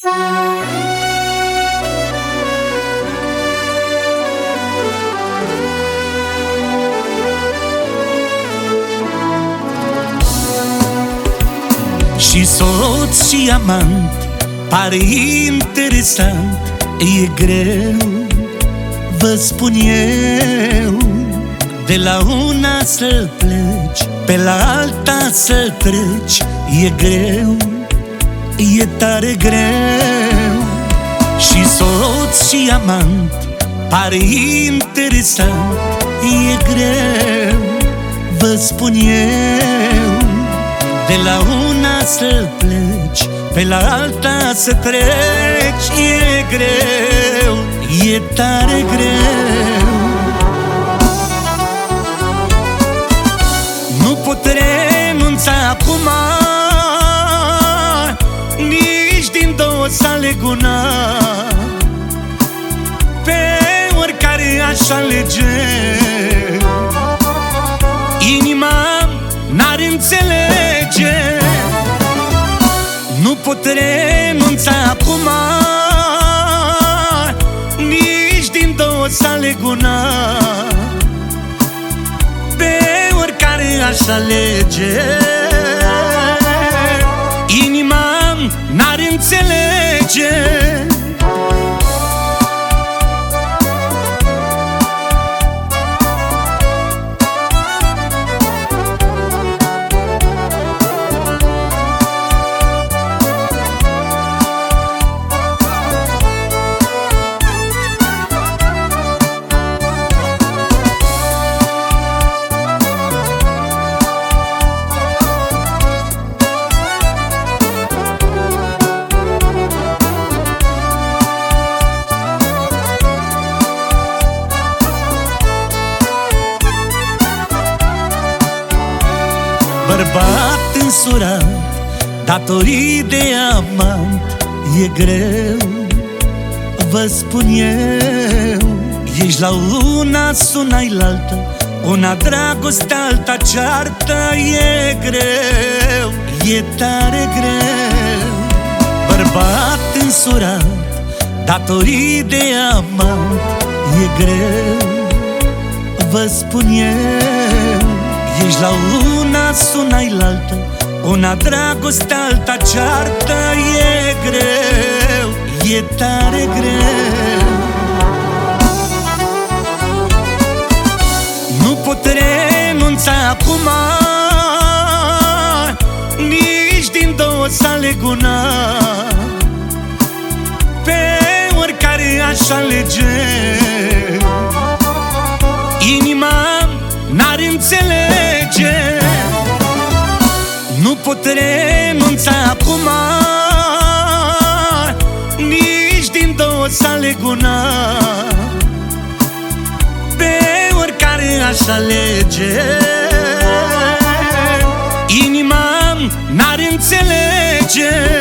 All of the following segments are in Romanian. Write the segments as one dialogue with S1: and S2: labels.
S1: Și soț și amant Pare interesant E greu Vă spun eu. De la una să pleci Pe la alta să treci E greu E tare greu. Și soț și amant Pare interesant. E greu Vă spun eu. De la una să pleci Pe la alta să treci. E greu E tare greu. Nu pot renunța acum din două sale guna. Pe oricare aș alege. Inima n-ar înțelege. Nu pot renunța acum. Nici din două sale guna. Pe oricare aș alege înțelege Bărbat însurat Datorii de amant E greu Vă spun eu. Ești la una, sunai la alta Una dragoste, alta ceartă E greu E tare greu. Bărbat însurat Datorii de amant E greu Vă spun eu Ești la una, sunai la alta Una dragoste, alta ceartă E greu, e tare greu. Nu pot renunța acum Nici din două sale guna. Pe oricare aș alege pot renunța acum. Nici din două sale guna Pe oricare aș alege. Inima n-ar înțelege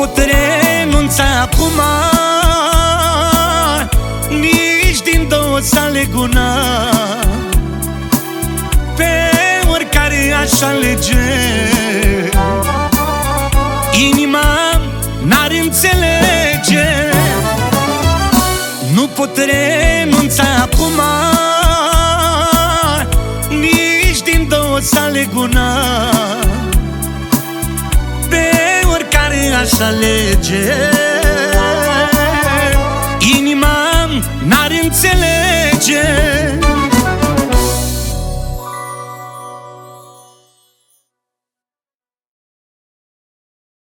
S1: pot renunța acum. Nici din două sale guna Pe oricare aș alege. Inima n-ar înțelege. Nu pot renunța acum. Nici din două sale guna Pe aș alege. Inima n-ar înțelege.